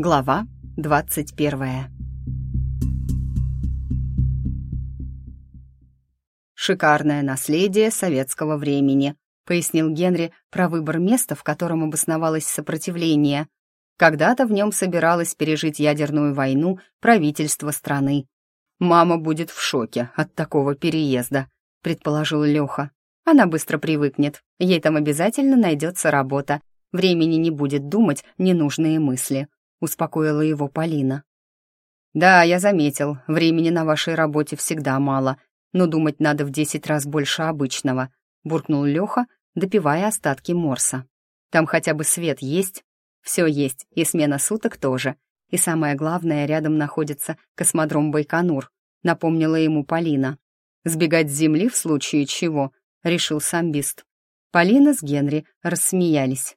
Глава двадцать первая. «Шикарное наследие советского времени», — пояснил Генри про выбор места, в котором обосновалось сопротивление. Когда-то в нем собиралось пережить ядерную войну правительство страны. «Мама будет в шоке от такого переезда», — предположил Леха. «Она быстро привыкнет, ей там обязательно найдется работа, времени не будет думать ненужные мысли», — успокоила его Полина. «Да, я заметил, времени на вашей работе всегда мало, но думать надо в десять раз больше обычного», — буркнул Леха, допивая остатки морса. «Там хотя бы свет есть?» «Все есть, и смена суток тоже. И самое главное, рядом находится космодром Байконур», — напомнила ему Полина. «Сбегать с земли в случае чего?» — решил самбист. Полина с Генри рассмеялись.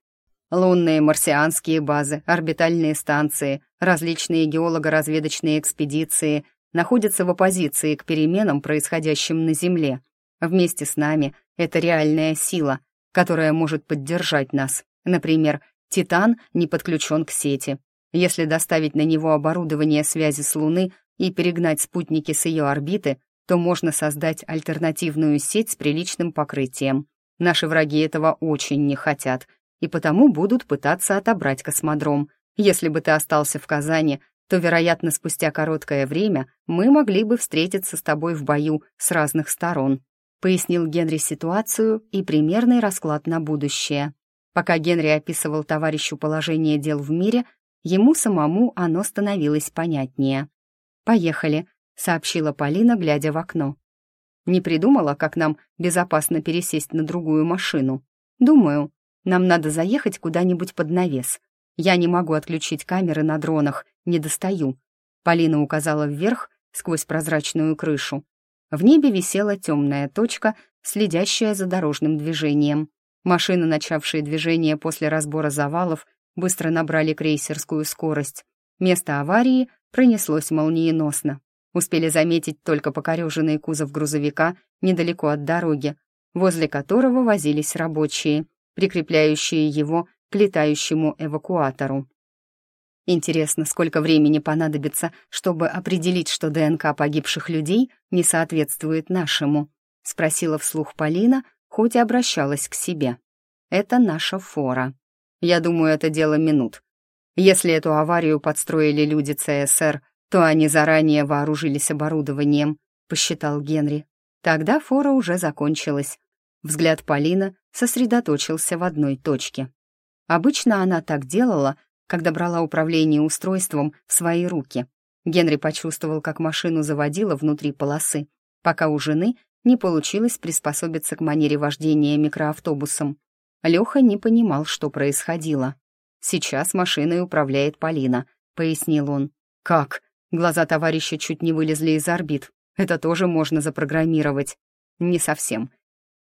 Лунные, марсианские базы, орбитальные станции, различные геолого-разведочные экспедиции находятся в оппозиции к переменам, происходящим на Земле. Вместе с нами это реальная сила, которая может поддержать нас. Например, Титан не подключен к сети, если доставить на него оборудование связи с Луны и перегнать спутники с ее орбиты, то можно создать альтернативную сеть с приличным покрытием. Наши враги этого очень не хотят, и потому будут пытаться отобрать космодром. Если бы ты остался в Казани, то, вероятно, спустя короткое время мы могли бы встретиться с тобой в бою с разных сторон», пояснил Генри ситуацию и примерный расклад на будущее. Пока Генри описывал товарищу положение дел в мире, Ему самому оно становилось понятнее. «Поехали», — сообщила Полина, глядя в окно. «Не придумала, как нам безопасно пересесть на другую машину? Думаю, нам надо заехать куда-нибудь под навес. Я не могу отключить камеры на дронах, не достаю». Полина указала вверх, сквозь прозрачную крышу. В небе висела темная точка, следящая за дорожным движением. Машины, начавшие движение после разбора завалов, быстро набрали крейсерскую скорость. Место аварии пронеслось молниеносно. Успели заметить только покореженный кузов грузовика недалеко от дороги, возле которого возились рабочие, прикрепляющие его к летающему эвакуатору. Интересно, сколько времени понадобится, чтобы определить, что ДНК погибших людей не соответствует нашему? Спросила вслух Полина, хоть и обращалась к себе. Это наша фора. Я думаю, это дело минут. Если эту аварию подстроили люди ЦСР, то они заранее вооружились оборудованием, посчитал Генри. Тогда фора уже закончилась. Взгляд Полина сосредоточился в одной точке. Обычно она так делала, когда брала управление устройством в свои руки. Генри почувствовал, как машину заводила внутри полосы, пока у жены не получилось приспособиться к манере вождения микроавтобусом. Леха не понимал, что происходило. «Сейчас машиной управляет Полина», — пояснил он. «Как?» Глаза товарища чуть не вылезли из орбит. «Это тоже можно запрограммировать». «Не совсем».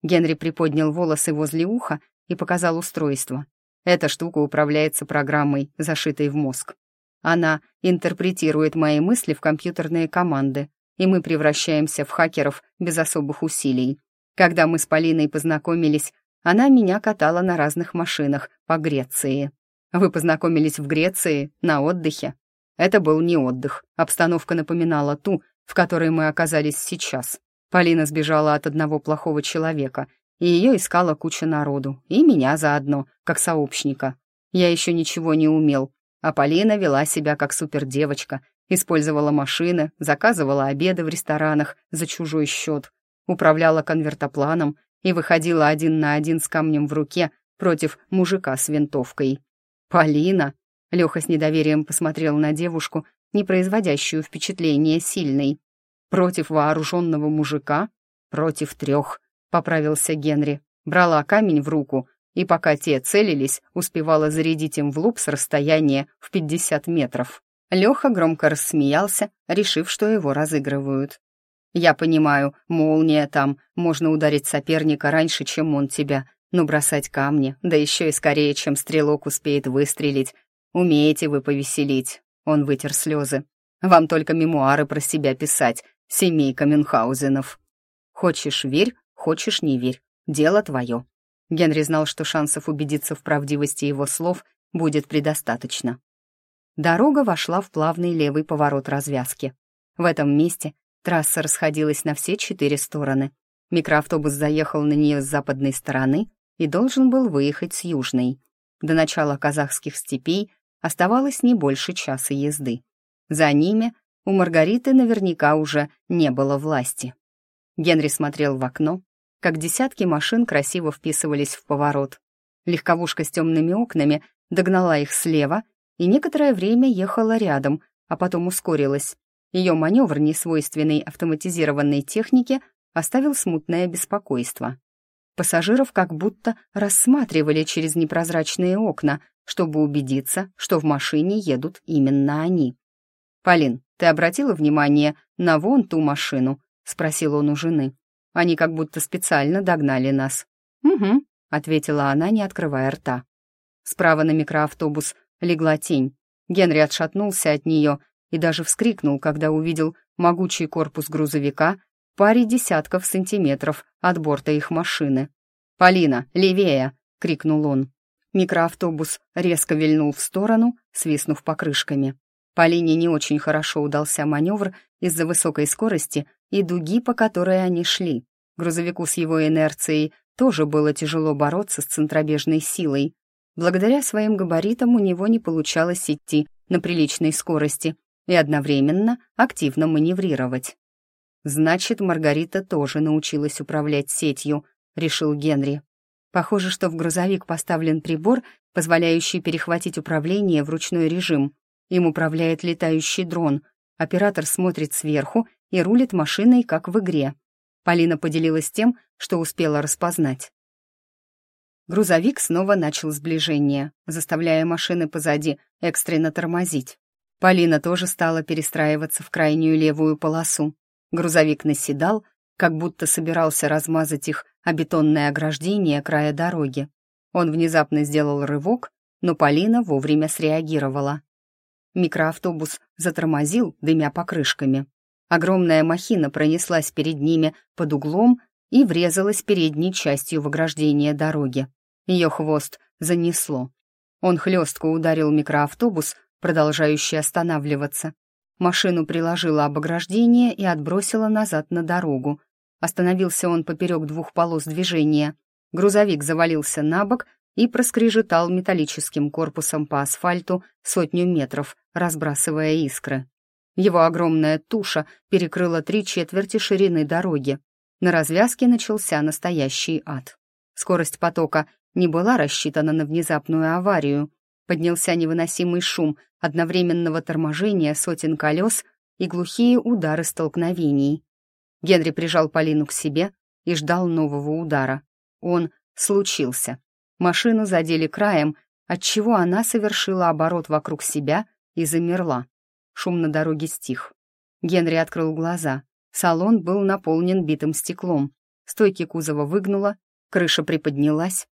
Генри приподнял волосы возле уха и показал устройство. Эта штука управляется программой, зашитой в мозг. Она интерпретирует мои мысли в компьютерные команды, и мы превращаемся в хакеров без особых усилий. Когда мы с Полиной познакомились, она меня катала на разных машинах по Греции. Вы познакомились в Греции на отдыхе? Это был не отдых. Обстановка напоминала ту, в которой мы оказались сейчас. Полина сбежала от одного плохого человека, и ее искала куча народу, и меня заодно, как сообщника. Я еще ничего не умел, а Полина вела себя как супердевочка, использовала машины, заказывала обеды в ресторанах за чужой счет, управляла конвертопланом и выходила один на один с камнем в руке против мужика с винтовкой. «Полина!» — Леха с недоверием посмотрел на девушку, не производящую впечатления сильной. «Против вооруженного мужика? Против трех», — поправился Генри. Брала камень в руку, и пока те целились, успевала зарядить им в луп с расстояния в пятьдесят метров. Леха громко рассмеялся, решив, что его разыгрывают. Я понимаю, молния там, можно ударить соперника раньше, чем он тебя, но бросать камни, да еще и скорее, чем стрелок успеет выстрелить. Умеете вы повеселить. Он вытер слезы. Вам только мемуары про себя писать, семейка Мюнхгаузенов. Хочешь — верь, хочешь — не верь. Дело твое. Генри знал, что шансов убедиться в правдивости его слов будет предостаточно. дорога вошла в плавный левый поворот развязки. В этом месте трасса расходилась на все четыре стороны. Микроавтобус заехал на нее с западной стороны и должен был выехать с южной. До начала казахских степей оставалось не больше часа езды. За ними у Маргариты наверняка уже не было власти. Генри смотрел в окно, как десятки машин красиво вписывались в поворот. Легковушка с темными окнами догнала их слева и некоторое время ехала рядом, а потом ускорилась. Ее маневр несвойственной автоматизированной технике оставил смутное беспокойство. Пассажиров как будто рассматривали через непрозрачные окна, чтобы убедиться, что в машине едут именно они. «Полин, ты обратила внимание на вон ту машину?» — спросил он у жены. «Они как будто специально догнали нас». «Угу», — ответила она, не открывая рта. Справа на микроавтобус легла тень. Генри отшатнулся от нее и даже вскрикнул, когда увидел могучий корпус грузовика паре десятков сантиметров от борта их машины. «Полина, левее!» — крикнул он. Микроавтобус резко вильнул в сторону, свистнув покрышками. Полине не очень хорошо удался маневр из-за высокой скорости и дуги, по которой они шли. Грузовику с его инерцией тоже было тяжело бороться с центробежной силой. Благодаря своим габаритам у него не получалось идти на приличной скорости и одновременно активно маневрировать. «Значит, Маргарита тоже научилась управлять сетью», — решил Генри. Похоже, что в грузовик поставлен прибор, позволяющий перехватить управление в ручной режим. Им управляет летающий дрон. Оператор смотрит сверху и рулит машиной, как в игре. Полина поделилась тем, что успела распознать. Грузовик снова начал сближение, заставляя машины позади экстренно тормозить. Полина тоже стала перестраиваться в крайнюю левую полосу. Грузовик наседал, как будто собирался размазать их о бетонное ограждение края дороги. Он внезапно сделал рывок, но Полина вовремя среагировала. Микроавтобус затормозил, дымя покрышками. Огромная махина пронеслась перед ними под углом и врезалась передней частью в ограждение дороги. Ее хвост занесло. Он хлестко ударил микроавтобус, продолжающий останавливаться. Машину приложило об ограждение и отбросило назад на дорогу. Остановился он поперек двух полос движения. Грузовик завалился на бок и проскрежетал металлическим корпусом по асфальту сотню метров, разбрасывая искры. Его огромная туша перекрыла три четверти ширины дороги. На развязке начался настоящий ад. Скорость потока не была рассчитана на внезапную аварию. Поднялся невыносимый шум одновременного торможения сотен колес и глухие удары столкновений. Генри прижал Полину к себе и ждал нового удара. Он случился. Машину задели краем, отчего она совершила оборот вокруг себя и замерла. Шум на дороге стих. Генри открыл глаза. Салон был наполнен битым стеклом. Стойки кузова выгнуло, крыша приподнялась.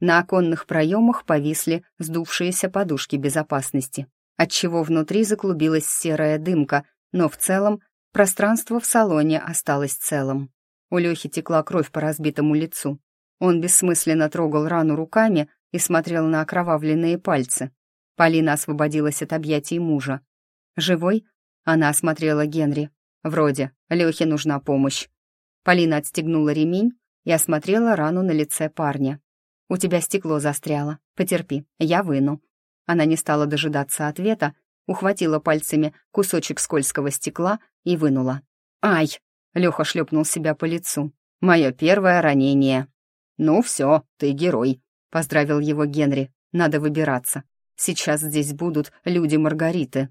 На оконных проемах повисли сдувшиеся подушки безопасности, отчего внутри заклубилась серая дымка, но в целом пространство в салоне осталось целым. У Лёхи текла кровь по разбитому лицу. Он бессмысленно трогал рану руками и смотрел на окровавленные пальцы. Полина освободилась от объятий мужа. «Живой?» — она осмотрела Генри. «Вроде. Лёхе нужна помощь». Полина отстегнула ремень и осмотрела рану на лице парня. «У тебя стекло застряло. Потерпи, я выну». Она не стала дожидаться ответа, ухватила пальцами кусочек скользкого стекла и вынула. «Ай!» — Лёха шлепнул себя по лицу. «Мое первое ранение». «Ну все, ты герой», — поздравил его Генри. «Надо выбираться. Сейчас здесь будут люди Маргариты».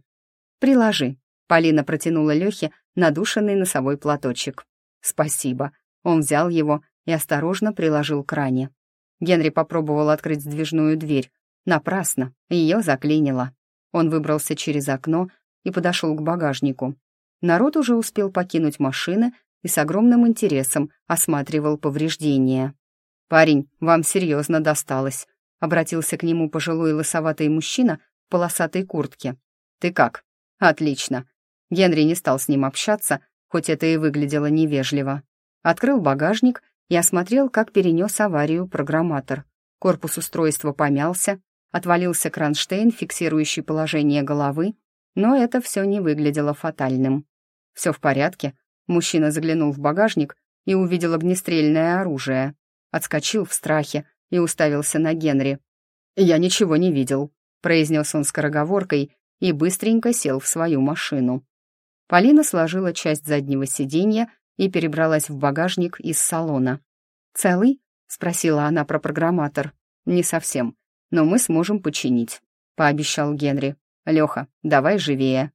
«Приложи», — Полина протянула Лехе надушенный носовой платочек. «Спасибо». Он взял его и осторожно приложил к ране. Генри попробовал открыть сдвижную дверь. Напрасно, ее заклинило. Он выбрался через окно и подошел к багажнику. Народ уже успел покинуть машины и с огромным интересом осматривал повреждения. «Парень, вам серьезно досталось», — обратился к нему пожилой лысоватый мужчина в полосатой куртке. «Ты как?» «Отлично». Генри не стал с ним общаться, хоть это и выглядело невежливо. Открыл багажник и осмотрел, как перенес аварию программатор. Корпус устройства помялся, отвалился кронштейн, фиксирующий положение головы, но это все не выглядело фатальным. «Все в порядке?» Мужчина заглянул в багажник и увидел огнестрельное оружие. Отскочил в страхе и уставился на Генри. «Я ничего не видел», — произнес он скороговоркой и быстренько сел в свою машину. Полина сложила часть заднего сиденья и перебралась в багажник из салона. «Целый?» — спросила она про программатор. «Не совсем, но мы сможем починить», — пообещал Генри. «Лёха, давай живее».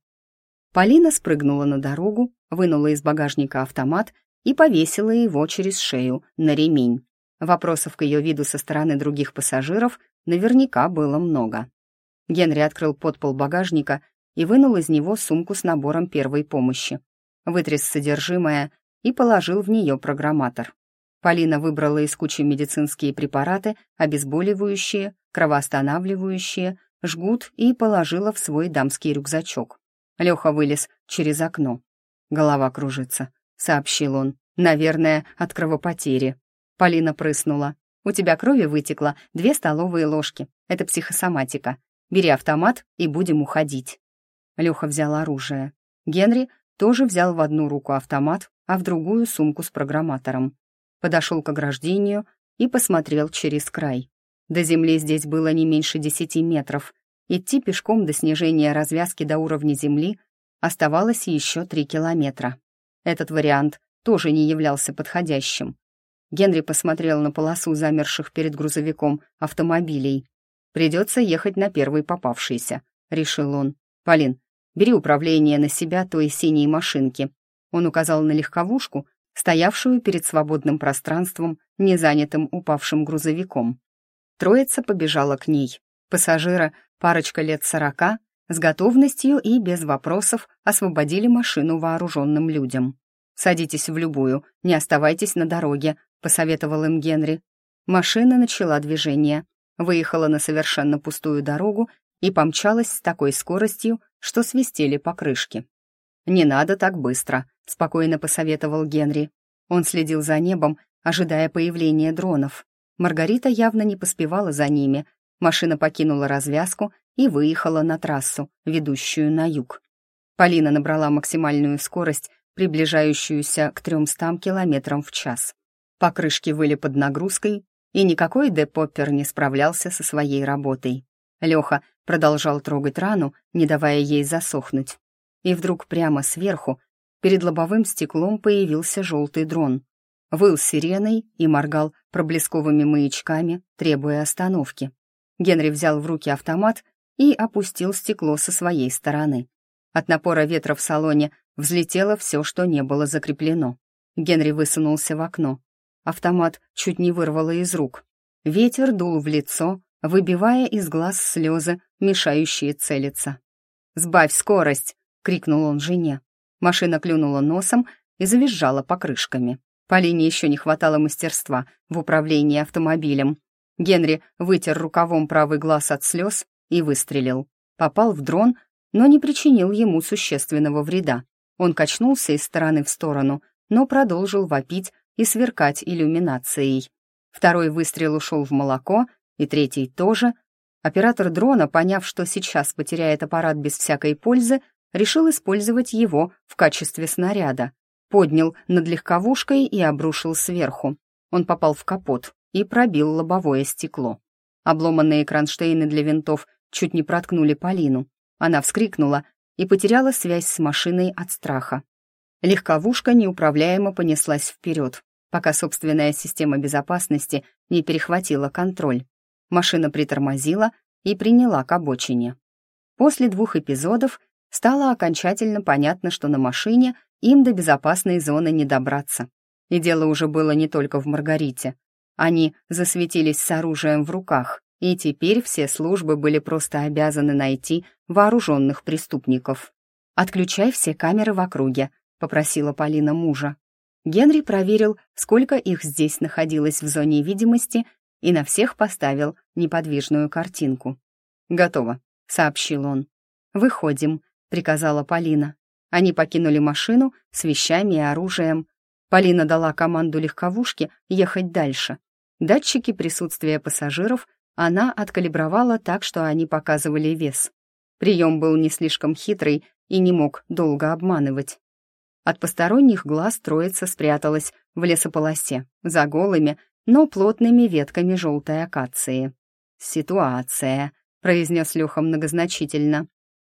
Полина спрыгнула на дорогу, вынула из багажника автомат и повесила его через шею на ремень. Вопросов к ее виду со стороны других пассажиров наверняка было много. Генри открыл подпол багажника и вынул из него сумку с набором первой помощи. Вытряс содержимое и положил в нее программатор. Полина выбрала из кучи медицинские препараты, обезболивающие, кровоостанавливающие, жгут и положила в свой дамский рюкзачок. Леха вылез через окно. Голова кружится, сообщил он. Наверное, от кровопотери. Полина прыснула. «У тебя крови вытекло две столовые ложки. Это психосоматика. Бери автомат и будем уходить». Леха взял оружие. Генри тоже взял в одну руку автомат, а в другую сумку с программатором. Подошел к ограждению и посмотрел через край. До земли здесь было не меньше десяти метров. Идти пешком до снижения развязки до уровня земли оставалось еще три километра. Этот вариант тоже не являлся подходящим. Генри посмотрел на полосу замерших перед грузовиком автомобилей. «Придется ехать на первый попавшийся», — решил он. «Полин, бери управление на себя той синей машинки». Он указал на легковушку, стоявшую перед свободным пространством, не занятым упавшим грузовиком. Троица побежала к ней. Пассажира, парочка лет сорока, с готовностью и без вопросов освободили машину вооруженным людям. «Садитесь в любую, не оставайтесь на дороге», — посоветовал им Генри. Машина начала движение, выехала на совершенно пустую дорогу и помчалась с такой скоростью, что свистели покрышки. «Не надо так быстро», — спокойно посоветовал Генри. Он следил за небом, ожидая появления дронов. Маргарита явно не поспевала за ними. Машина покинула развязку и выехала на трассу, ведущую на юг. Полина набрала максимальную скорость, приближающуюся к 300 километрам в час. Покрышки выли под нагрузкой, и никакой депоппер не справлялся со своей работой. Леха продолжал трогать рану, не давая ей засохнуть. И вдруг прямо сверху, перед лобовым стеклом, появился желтый дрон. Выл сиреной и моргал проблесковыми маячками, требуя остановки. Генри взял в руки автомат и опустил стекло со своей стороны. От напора ветра в салоне взлетело все, что не было закреплено. Генри высунулся в окно. Автомат чуть не вырвало из рук. Ветер дул в лицо, выбивая из глаз слезы, мешающие целиться. «Сбавь скорость!» — крикнул он жене. Машина клюнула носом и завизжала покрышками. Полине еще не хватало мастерства в управлении автомобилем. Генри вытер рукавом правый глаз от слез и выстрелил. Попал в дрон, но не причинил ему существенного вреда. Он качнулся из стороны в сторону, но продолжил вопить и сверкать иллюминацией. Второй выстрел ушел в молоко, и третий тоже. Оператор дрона, поняв, что сейчас потеряет аппарат без всякой пользы, решил использовать его в качестве снаряда. Поднял над легковушкой и обрушил сверху. Он попал в капот и пробил лобовое стекло. Обломанные кронштейны для винтов чуть не проткнули Полину. Она вскрикнула и потеряла связь с машиной от страха. Легковушка неуправляемо понеслась вперед, пока собственная система безопасности не перехватила контроль. Машина притормозила и приняла к обочине. После двух эпизодов стало окончательно понятно, что на машине им до безопасной зоны не добраться. И дело уже было не только в Маргарите. Они засветились с оружием в руках, и теперь все службы были просто обязаны найти вооруженных преступников. «Отключай все камеры в округе», — попросила Полина мужа. Генри проверил, сколько их здесь находилось в зоне видимости, и на всех поставил неподвижную картинку. «Готово», — сообщил он. «Выходим», — приказала Полина. Они покинули машину с вещами и оружием. Полина дала команду легковушке ехать дальше. Датчики присутствия пассажиров она откалибровала так, что они показывали вес. Прием был не слишком хитрый и не мог долго обманывать. От посторонних глаз троица спряталась в лесополосе, за голыми, но плотными ветками желтой акации. «Ситуация», — произнес Леха многозначительно.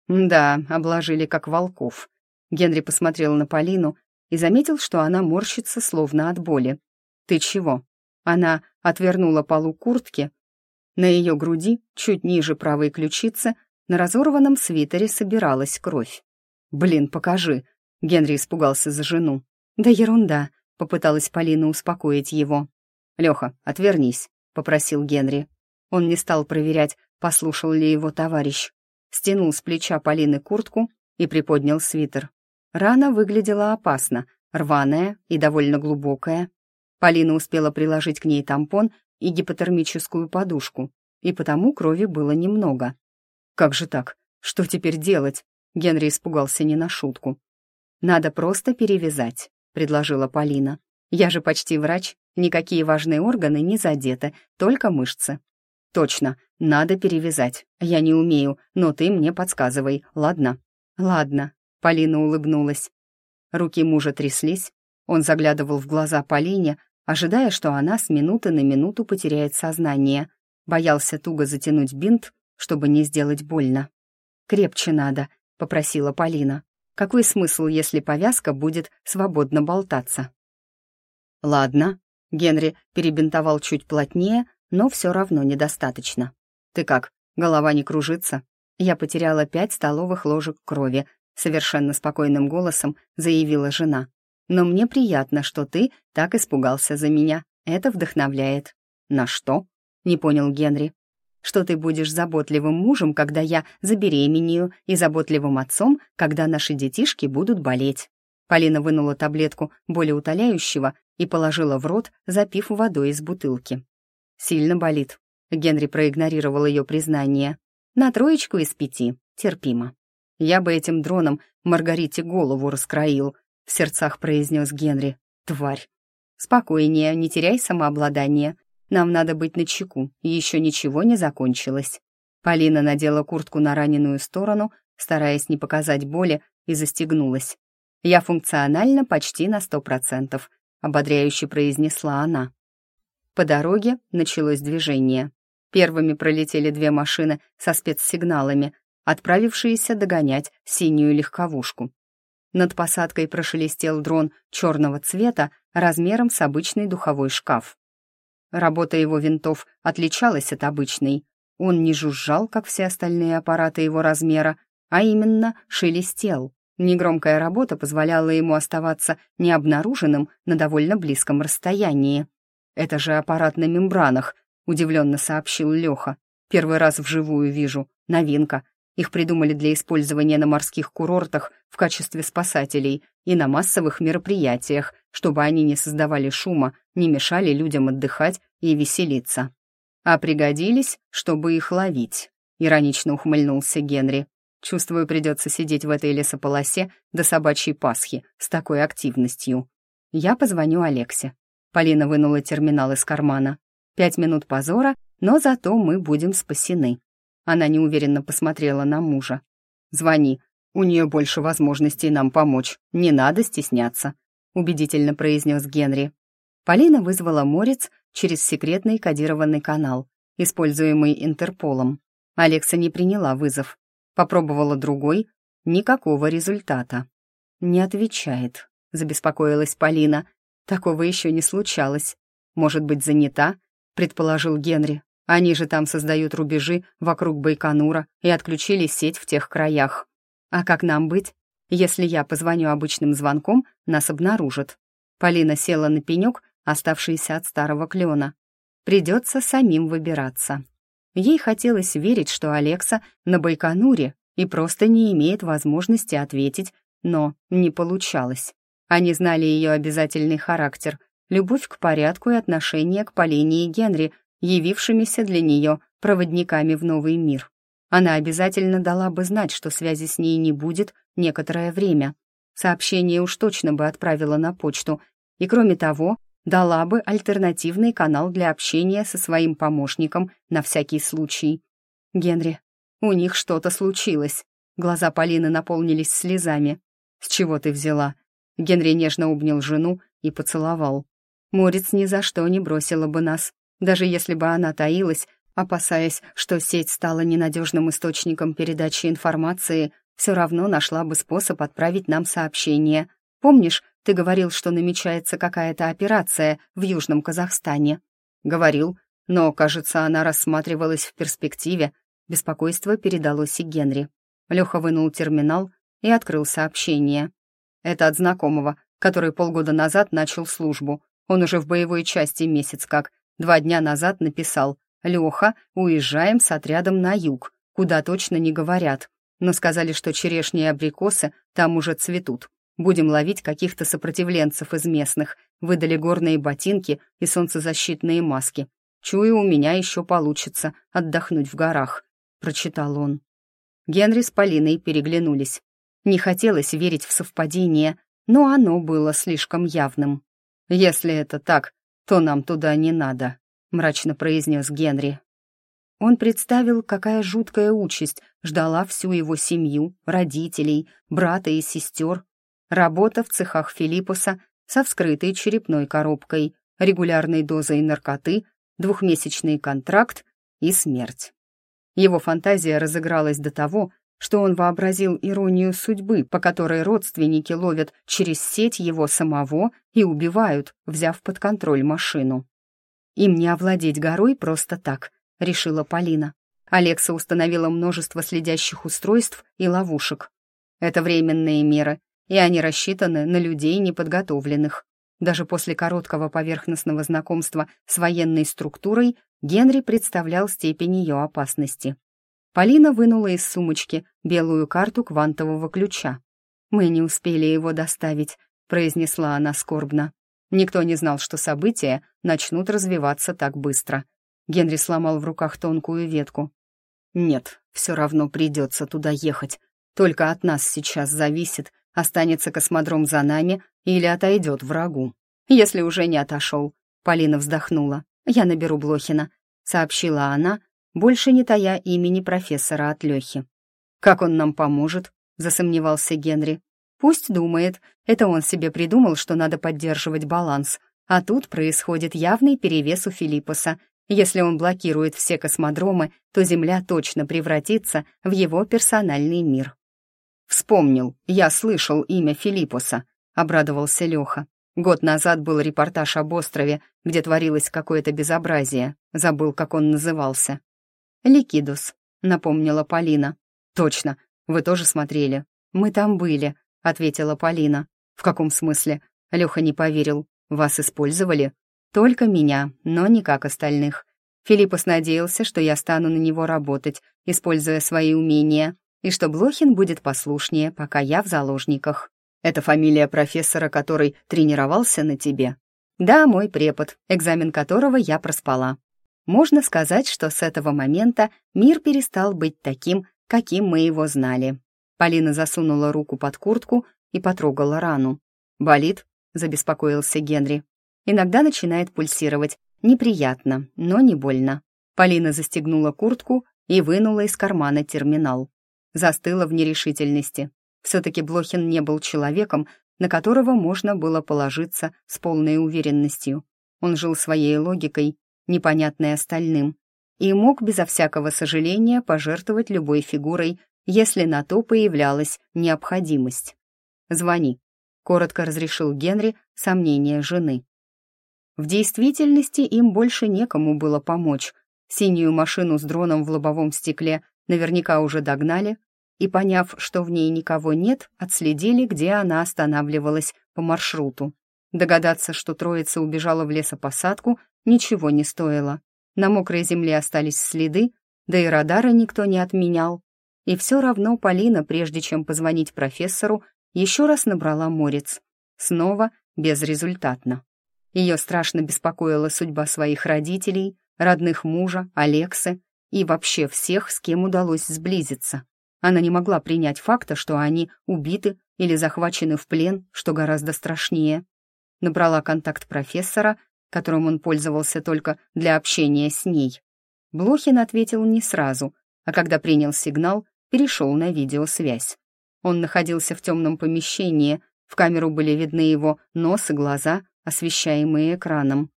«Да, обложили как волков». Генри посмотрел на Полину и заметил, что она морщится, словно от боли. «Ты чего?» Она отвернула полу куртки. На ее груди, чуть ниже правой ключицы, на разорванном свитере собиралась кровь. «Блин, покажи!» Генри испугался за жену. «Да ерунда», — попыталась Полина успокоить его. «Леха, отвернись», — попросил Генри. Он не стал проверять, послушал ли его товарищ. Стянул с плеча Полины куртку и приподнял свитер. Рана выглядела опасно, рваная и довольно глубокая. Полина успела приложить к ней тампон и гипотермическую подушку, и потому крови было немного. «Как же так? Что теперь делать?» Генри испугался не на шутку. «Надо просто перевязать», — предложила Полина. «Я же почти врач, никакие важные органы не задеты, только мышцы». «Точно, надо перевязать. Я не умею, но ты мне подсказывай, ладно?» «Ладно», — Полина улыбнулась. Руки мужа тряслись, он заглядывал в глаза Полине, ожидая, что она с минуты на минуту потеряет сознание. Боялся туго затянуть бинт, чтобы не сделать больно. «Крепче надо», — попросила Полина. Какой смысл, если повязка будет свободно болтаться? Ладно, Генри перебинтовал чуть плотнее, но все равно недостаточно. Ты как, голова не кружится? Я потеряла пять столовых ложек крови, совершенно спокойным голосом заявила жена. Но мне приятно, что ты так испугался за меня. Это вдохновляет. На что? Не понял Генри что ты будешь заботливым мужем, когда я забеременею, и заботливым отцом, когда наши детишки будут болеть». Полина вынула таблетку болеутоляющего и положила в рот, запив водой из бутылки. «Сильно болит». Генри проигнорировал ее признание. «На троечку из пяти. Терпимо». «Я бы этим дроном Маргарите голову раскроил», — в сердцах произнес Генри. «Тварь». «Спокойнее, не теряй самообладание. Нам надо быть начеку, еще ничего не закончилось». Полина надела куртку на раненую сторону, стараясь не показать боли, и застегнулась. «Я функциональна почти на сто процентов», — ободряюще произнесла она. По дороге началось движение. Первыми пролетели две машины со спецсигналами, отправившиеся догонять синюю легковушку. Над посадкой прошелестел дрон черного цвета размером с обычный духовой шкаф. Работа его винтов отличалась от обычной. Он не жужжал, как все остальные аппараты его размера, а именно шелестел. Негромкая работа позволяла ему оставаться необнаруженным на довольно близком расстоянии. «Это же аппарат на мембранах», — удивленно сообщил Леха. «Первый раз вживую вижу. Новинка. Их придумали для использования на морских курортах в качестве спасателей и на массовых мероприятиях, чтобы они не создавали шума, не мешали людям отдыхать и веселиться. А пригодились, чтобы их ловить, иронично ухмыльнулся Генри. Чувствую, придется сидеть в этой лесополосе до собачьей Пасхи с такой активностью. Я позвоню Алексе. Полина вынула терминал из кармана. Пять минут позора, но зато мы будем спасены. Она неуверенно посмотрела на мужа. «Звони, у нее больше возможностей нам помочь, не надо стесняться», убедительно произнес Генри. Полина вызвала Морец через секретный кодированный канал, используемый Интерполом. Алекса не приняла вызов. Попробовала другой. Никакого результата. «Не отвечает», — забеспокоилась Полина. «Такого еще не случалось. Может быть, занята?» — предположил Генри. «Они же там создают рубежи вокруг Байконура и отключили сеть в тех краях. А как нам быть? Если я позвоню обычным звонком, нас обнаружат. Полина села на пенек, оставшийся от старого клена. Придется самим выбираться. Ей хотелось верить, что Алекса на Байконуре и просто не имеет возможности ответить, но не получалось. Они знали ее обязательный характер, любовь к порядку и отношение к Полине и Генри, явившимися для нее проводниками в новый мир. Она обязательно дала бы знать, что связи с ней не будет некоторое время. Сообщение уж точно бы отправила на почту. И кроме того, дала бы альтернативный канал для общения со своим помощником на всякий случай. «Генри, у них что-то случилось». Глаза Полины наполнились слезами. «С чего ты взяла?» Генри нежно обнял жену и поцеловал. Морец ни за что не бросила бы нас, даже если бы она таилась, опасаясь, что сеть стала ненадежным источником передачи информации, все равно нашла бы способ отправить нам сообщение. Помнишь, ты говорил, что намечается какая-то операция в Южном Казахстане?» «Говорил, но, кажется, она рассматривалась в перспективе». Беспокойство передалось и Генри. Леха вынул терминал и открыл сообщение. «Это от знакомого, который полгода назад начал службу. Он уже в боевой части месяц как. Два дня назад написал «Леха, уезжаем с отрядом на юг, куда точно не говорят. Но сказали, что черешни и абрикосы там уже цветут. Будем ловить каких-то сопротивленцев из местных. Выдали горные ботинки и солнцезащитные маски. Чую, у меня еще получится отдохнуть в горах», — прочитал он. Генри с Полиной переглянулись. Не хотелось верить в совпадение, но оно было слишком явным. «Если это так, то нам туда не надо», — мрачно произнес Генри. Он представил, какая жуткая участь ждала всю его семью, родителей, брата и сестер, Работа в цехах Филиппуса со вскрытой черепной коробкой, регулярной дозой наркоты, двухмесячный контракт и смерть. Его фантазия разыгралась до того, что он вообразил иронию судьбы, по которой родственники ловят через сеть его самого и убивают, взяв под контроль машину. «Им не овладеть горой просто так», — решила Полина. Алекса установила множество следящих устройств и ловушек. Это временные меры, и они рассчитаны на людей неподготовленных. Даже после короткого поверхностного знакомства с военной структурой Генри представлял степень ее опасности. Полина вынула из сумочки белую карту квантового ключа. «Мы не успели его доставить», — произнесла она скорбно. Никто не знал, что события начнут развиваться так быстро. Генри сломал в руках тонкую ветку. «Нет, все равно придется туда ехать. Только от нас сейчас зависит, Останется космодром за нами или отойдет врагу. Если уже не отошел, Полина вздохнула. «Я наберу Блохина», — сообщила она, больше не тая имени профессора от Лехи. «Как он нам поможет?» — засомневался Генри. «Пусть думает. Это он себе придумал, что надо поддерживать баланс. А тут происходит явный перевес у Филиппоса. Если он блокирует все космодромы, то Земля точно превратится в его персональный мир». «Вспомнил, я слышал имя Филиппуса», — обрадовался Леха. «Год назад был репортаж об острове, где творилось какое-то безобразие. Забыл, как он назывался». «Ликидус», — напомнила Полина. «Точно, вы тоже смотрели?» «Мы там были», — ответила Полина. «В каком смысле?» Леха не поверил. «Вас использовали?» «Только меня, но не как остальных». Филиппус надеялся, что я стану на него работать, используя свои умения, и что Блохин будет послушнее, пока я в заложниках. Это фамилия профессора, который тренировался на тебе? Да, мой препод, экзамен которого я проспала. Можно сказать, что с этого момента мир перестал быть таким, каким мы его знали. Полина засунула руку под куртку и потрогала рану. «Болит?» — забеспокоился Генри. «Иногда начинает пульсировать. Неприятно, но не больно». Полина застегнула куртку и вынула из кармана терминал застыла в нерешительности. Все-таки Блохин не был человеком, на которого можно было положиться с полной уверенностью. Он жил своей логикой, непонятной остальным, и мог безо всякого сожаления пожертвовать любой фигурой, если на то появлялась необходимость. «Звони», — коротко разрешил Генри сомнения жены. В действительности им больше некому было помочь. Синюю машину с дроном в лобовом стекле наверняка уже догнали и, поняв, что в ней никого нет, отследили, где она останавливалась по маршруту. Догадаться, что троица убежала в лесопосадку, ничего не стоило. На мокрой земле остались следы, да и радары никто не отменял. И все равно Полина, прежде чем позвонить профессору, еще раз набрала морец. Снова безрезультатно. Ее страшно беспокоила судьба своих родителей, родных мужа, Алексы, и вообще всех, с кем удалось сблизиться. Она не могла принять факта, что они убиты или захвачены в плен, что гораздо страшнее. Набрала контакт профессора, которым он пользовался только для общения с ней. Блохин ответил не сразу, а когда принял сигнал, перешел на видеосвязь. Он находился в темном помещении, в камеру были видны его нос и глаза, освещаемые экраном.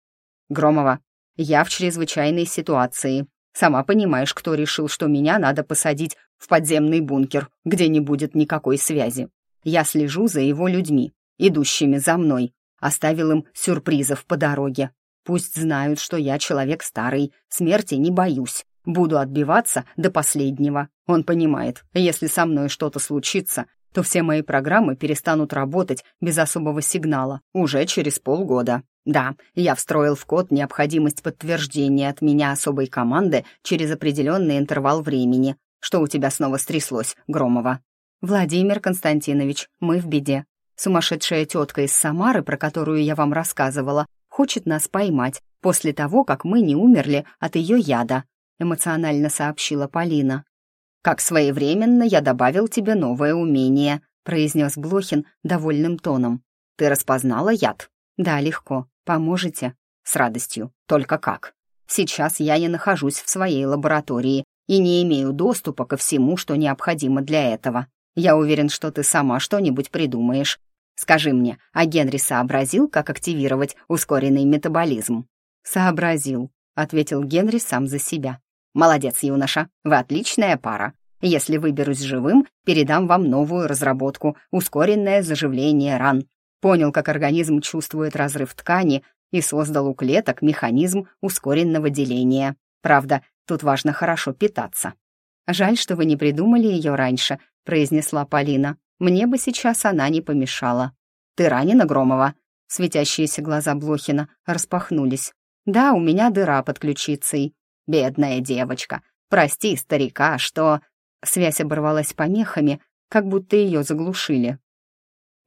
«Громова, я в чрезвычайной ситуации. Сама понимаешь, кто решил, что меня надо посадить в подземный бункер, где не будет никакой связи. Я слежу за его людьми, идущими за мной. Оставил им сюрпризов по дороге. Пусть знают, что я человек старый, смерти не боюсь. Буду отбиваться до последнего. Он понимает, если со мной что-то случится, то все мои программы перестанут работать без особого сигнала уже через полгода. Да, я встроил в код необходимость подтверждения от меня особой команды через определенный интервал времени. Что у тебя снова стряслось, Громова? Владимир Константинович, мы в беде. Сумасшедшая тетка из Самары, про которую я вам рассказывала, хочет нас поймать после того, как мы не умерли от ее яда», — эмоционально сообщила Полина. «Как своевременно я добавил тебе новое умение», — произнес Блохин довольным тоном. «Ты распознала яд?» «Да, легко. Поможете?» «С радостью. Только как?» «Сейчас я не нахожусь в своей лаборатории и не имею доступа ко всему, что необходимо для этого. Я уверен, что ты сама что-нибудь придумаешь. Скажи мне, а Генри сообразил, как активировать ускоренный метаболизм?» «Сообразил», — ответил Генри сам за себя. «Молодец, юноша, вы отличная пара. Если выберусь живым, передам вам новую разработку — ускоренное заживление ран. Понял, как организм чувствует разрыв ткани и создал у клеток механизм ускоренного деления. Правда, тут важно хорошо питаться. «Жаль, что вы не придумали ее раньше», — произнесла Полина. «Мне бы сейчас она не помешала». «Ты ранена, Громова?» Светящиеся глаза Блохина распахнулись. «Да, у меня дыра под ключицей». «Бедная девочка. Прости, старика, что...» Связь оборвалась помехами, как будто ее заглушили.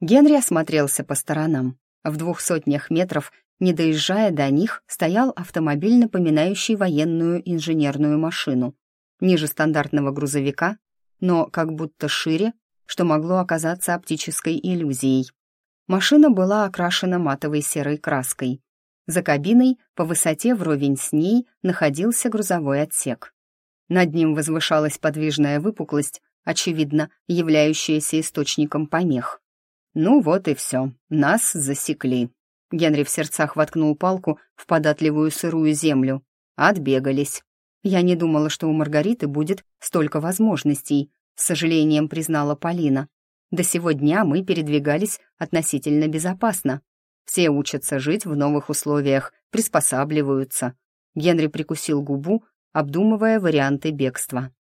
Генри осмотрелся по сторонам. В двух сотнях метров, не доезжая до них, стоял автомобиль, напоминающий военную инженерную машину. Ниже стандартного грузовика, но как будто шире, что могло оказаться оптической иллюзией. Машина была окрашена матовой серой краской. За кабиной, по высоте вровень с ней, находился грузовой отсек. Над ним возвышалась подвижная выпуклость, очевидно, являющаяся источником помех. «Ну вот и все, нас засекли». Генри в сердцах воткнул палку в податливую сырую землю. Отбегались. Я не думала, что у Маргариты будет столько возможностей, с сожалением признала Полина. До сего дня мы передвигались относительно безопасно. Все учатся жить в новых условиях, приспосабливаются. Генри прикусил губу, обдумывая варианты бегства.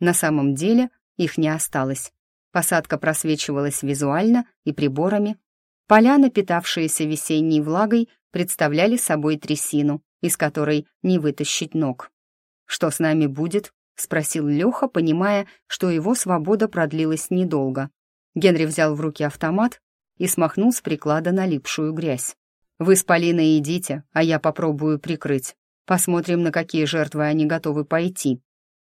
На самом деле их не осталось. Посадка просвечивалась визуально и приборами. Поля, напитавшиеся весенней влагой, представляли собой трясину, из которой не вытащить ног. «Что с нами будет?» — спросил Леха, понимая, что его свобода продлилась недолго. Генри взял в руки автомат и смахнул с приклада налипшую грязь. «Вы с Полиной идите, а я попробую прикрыть. Посмотрим, на какие жертвы они готовы пойти».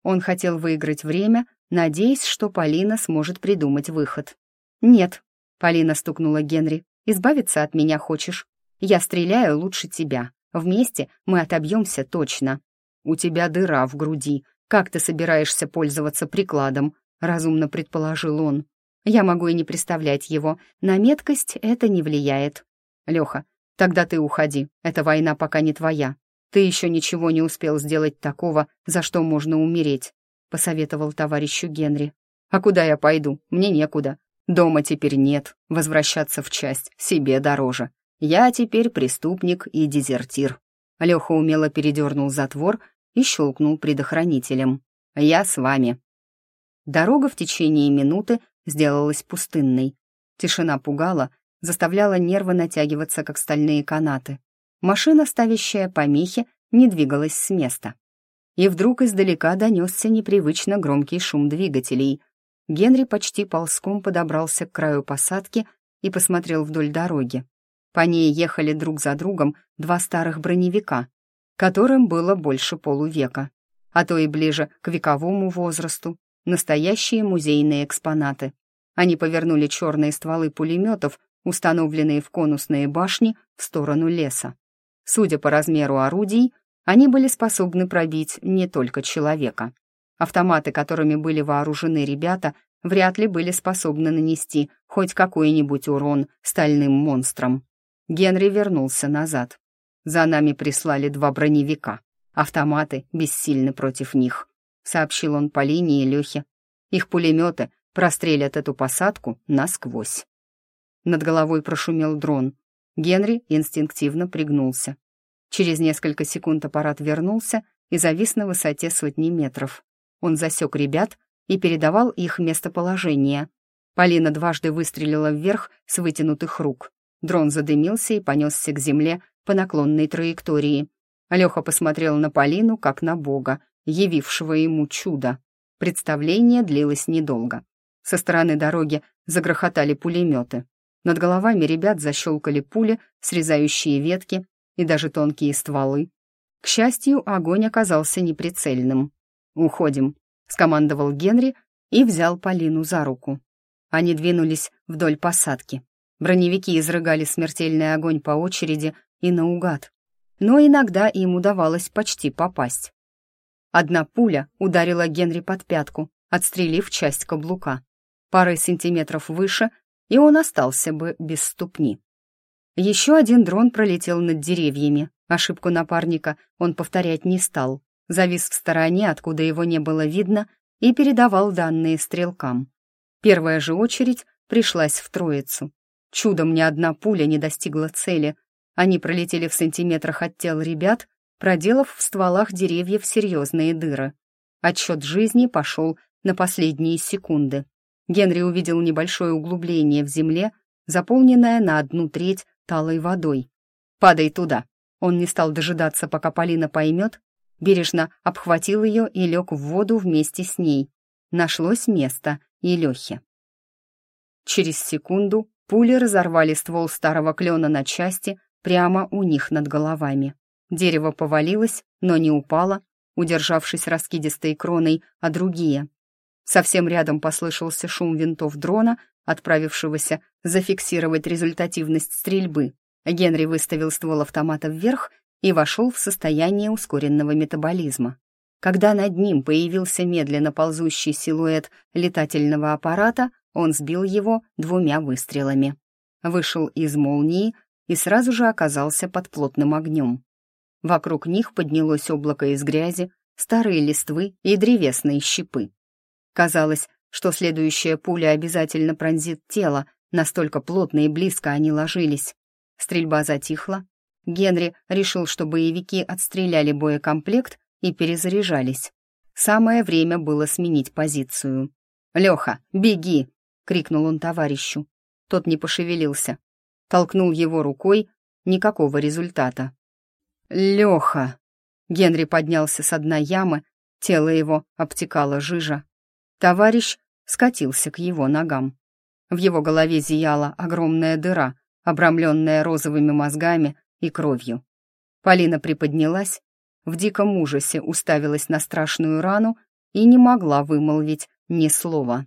Он хотел выиграть время, надеясь, что Полина сможет придумать выход. «Нет», — Полина стукнула Генри, — «избавиться от меня хочешь? Я стреляю лучше тебя. Вместе мы отобьемся точно. У тебя дыра в груди. Как ты собираешься пользоваться прикладом?» — разумно предположил он. «Я могу и не представлять его. На меткость это не влияет». «Леха, тогда ты уходи. Эта война пока не твоя. Ты еще ничего не успел сделать такого, за что можно умереть», — посоветовал товарищу Генри. «А куда я пойду? Мне некуда. Дома теперь нет. Возвращаться в часть себе дороже. Я теперь преступник и дезертир». Леха умело передернул затвор и щелкнул предохранителем. «Я с вами». Дорога в течение минуты сделалась пустынной. Тишина пугала, заставляла нервы натягиваться, как стальные канаты. Машина, ставящая помехи, не двигалась с места. И вдруг издалека донесся непривычно громкий шум двигателей. Генри почти ползком подобрался к краю посадки и посмотрел вдоль дороги. По ней ехали друг за другом два старых броневика, которым было больше полувека, а то и ближе к вековому возрасту, настоящие музейные экспонаты. Они повернули черные стволы пулеметов установленные в конусные башни в сторону леса. Судя по размеру орудий, они были способны пробить не только человека. Автоматы, которыми были вооружены ребята, вряд ли были способны нанести хоть какой-нибудь урон стальным монстрам. Генри вернулся назад. За нами прислали два броневика. Автоматы бессильны против них, сообщил он по линии Лехе. Их пулеметы прострелят эту посадку насквозь. Над головой прошумел дрон. Генри инстинктивно пригнулся. Через несколько секунд аппарат вернулся и завис на высоте сотни метров. Он засек ребят и передавал их местоположение. Полина дважды выстрелила вверх с вытянутых рук. Дрон задымился и понесся к земле по наклонной траектории. Леха посмотрел на Полину, как на бога, явившего ему чудо. Представление длилось недолго. Со стороны дороги загрохотали пулеметы. Над головами ребят защелкали пули, срезающие ветки и даже тонкие стволы. К счастью, огонь оказался неприцельным. «Уходим», — скомандовал Генри и взял Полину за руку. Они двинулись вдоль посадки. Броневики изрыгали смертельный огонь по очереди и наугад. Но иногда им удавалось почти попасть. Одна пуля ударила Генри под пятку, отстрелив часть каблука. Парой сантиметров выше, и он остался бы без ступни. Еще один дрон пролетел над деревьями. Ошибку напарника он повторять не стал. Завис в стороне, откуда его не было видно, и передавал данные стрелкам. Первая же очередь пришлась в троицу. Чудом ни одна пуля не достигла цели. Они пролетели в сантиметрах от тел ребят, проделав в стволах деревьев серьезные дыры. Отсчет жизни пошел на последние секунды. Генри увидел небольшое углубление в земле, заполненное на одну треть талой водой. «Падай туда!» Он не стал дожидаться, пока Полина поймет, бережно обхватил ее и лег в воду вместе с ней. Нашлось место и Лехе. Через секунду пули разорвали ствол старого клена на части прямо у них над головами. Дерево повалилось, но не упало, удержавшись раскидистой кроной, а другие. Совсем рядом послышался шум винтов дрона, отправившегося зафиксировать результативность стрельбы. Генри выставил ствол автомата вверх и вошел в состояние ускоренного метаболизма. Когда над ним появился медленно ползущий силуэт летательного аппарата, он сбил его двумя выстрелами. Вышел из молнии и сразу же оказался под плотным огнем. Вокруг них поднялось облако из грязи, старые листвы и древесные щепы. Казалось, что следующая пуля обязательно пронзит тело, настолько плотно и близко они ложились. Стрельба затихла. Генри решил, что боевики отстреляли боекомплект и перезаряжались. Самое время было сменить позицию. «Леха, беги!» — крикнул он товарищу. Тот не пошевелился. Толкнул его рукой, никакого результата. «Леха!» Генри поднялся с дна ямы, тело его обтекало жижа. Товарищ скатился к его ногам. В его голове зияла огромная дыра, обрамленная розовыми мозгами и кровью. Полина приподнялась, в диком ужасе уставилась на страшную рану и не могла вымолвить ни слова.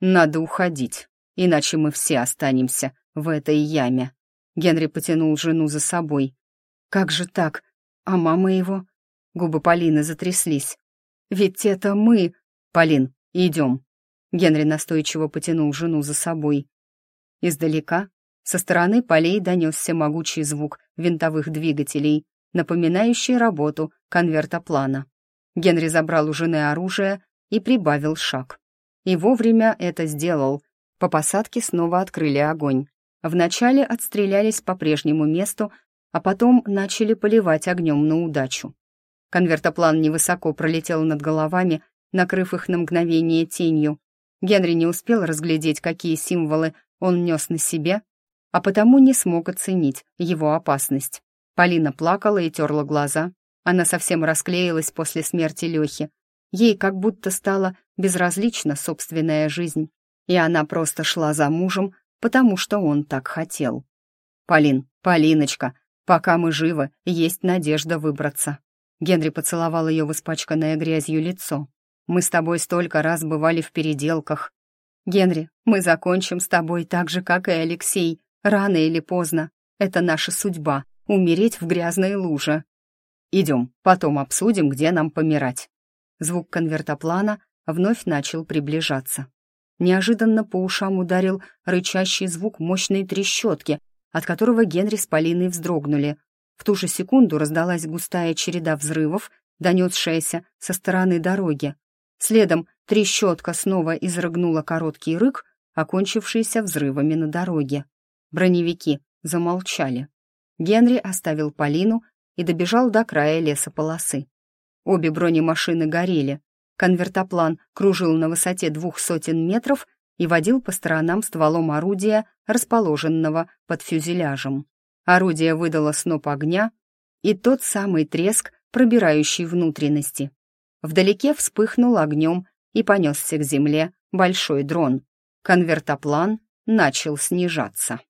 «Надо уходить, иначе мы все останемся в этой яме». Генри потянул жену за собой. «Как же так? А мама его?» Губы Полины затряслись. «Ведь это мы...» «Полин, идем». Генри настойчиво потянул жену за собой. Издалека, со стороны полей донесся могучий звук винтовых двигателей, напоминающий работу конвертоплана. Генри забрал у жены оружие и прибавил шаг. И вовремя это сделал. По посадке снова открыли огонь. Вначале отстрелялись по прежнему месту, а потом начали поливать огнем на удачу. Конвертоплан невысоко пролетел над головами, накрыв их на мгновение тенью. Генри не успел разглядеть, какие символы он нес на себе, а потому не смог оценить его опасность. Полина плакала и терла глаза. Она совсем расклеилась после смерти Лехи. Ей как будто стала безразлична собственная жизнь, и она просто шла за мужем, потому что он так хотел. «Полин, Полиночка, пока мы живы, есть надежда выбраться». Генри поцеловал ее в испачканное грязью лицо. «Мы с тобой столько раз бывали в переделках». «Генри, мы закончим с тобой так же, как и Алексей», Рано или поздно. Это наша судьба — умереть в грязной луже. Идем, потом обсудим, где нам помирать. Звук конвертоплана вновь начал приближаться. Неожиданно по ушам ударил рычащий звук мощной трещотки, от которого Генри с Полиной вздрогнули. В ту же секунду раздалась густая череда взрывов, донесшаяся со стороны дороги. Следом трещотка снова изрыгнула короткий рык, окончившийся взрывами на дороге. Броневики замолчали. Генри оставил Полину и добежал до края лесополосы. Обе бронемашины горели. Конвертоплан кружил на высоте двух сотен метров и водил по сторонам стволом орудия, расположенного под фюзеляжем. Орудие выдало сноп огня и тот самый треск, пробирающий внутренности. Вдалеке вспыхнул огнем и понесся к земле большой дрон. Конвертоплан начал снижаться.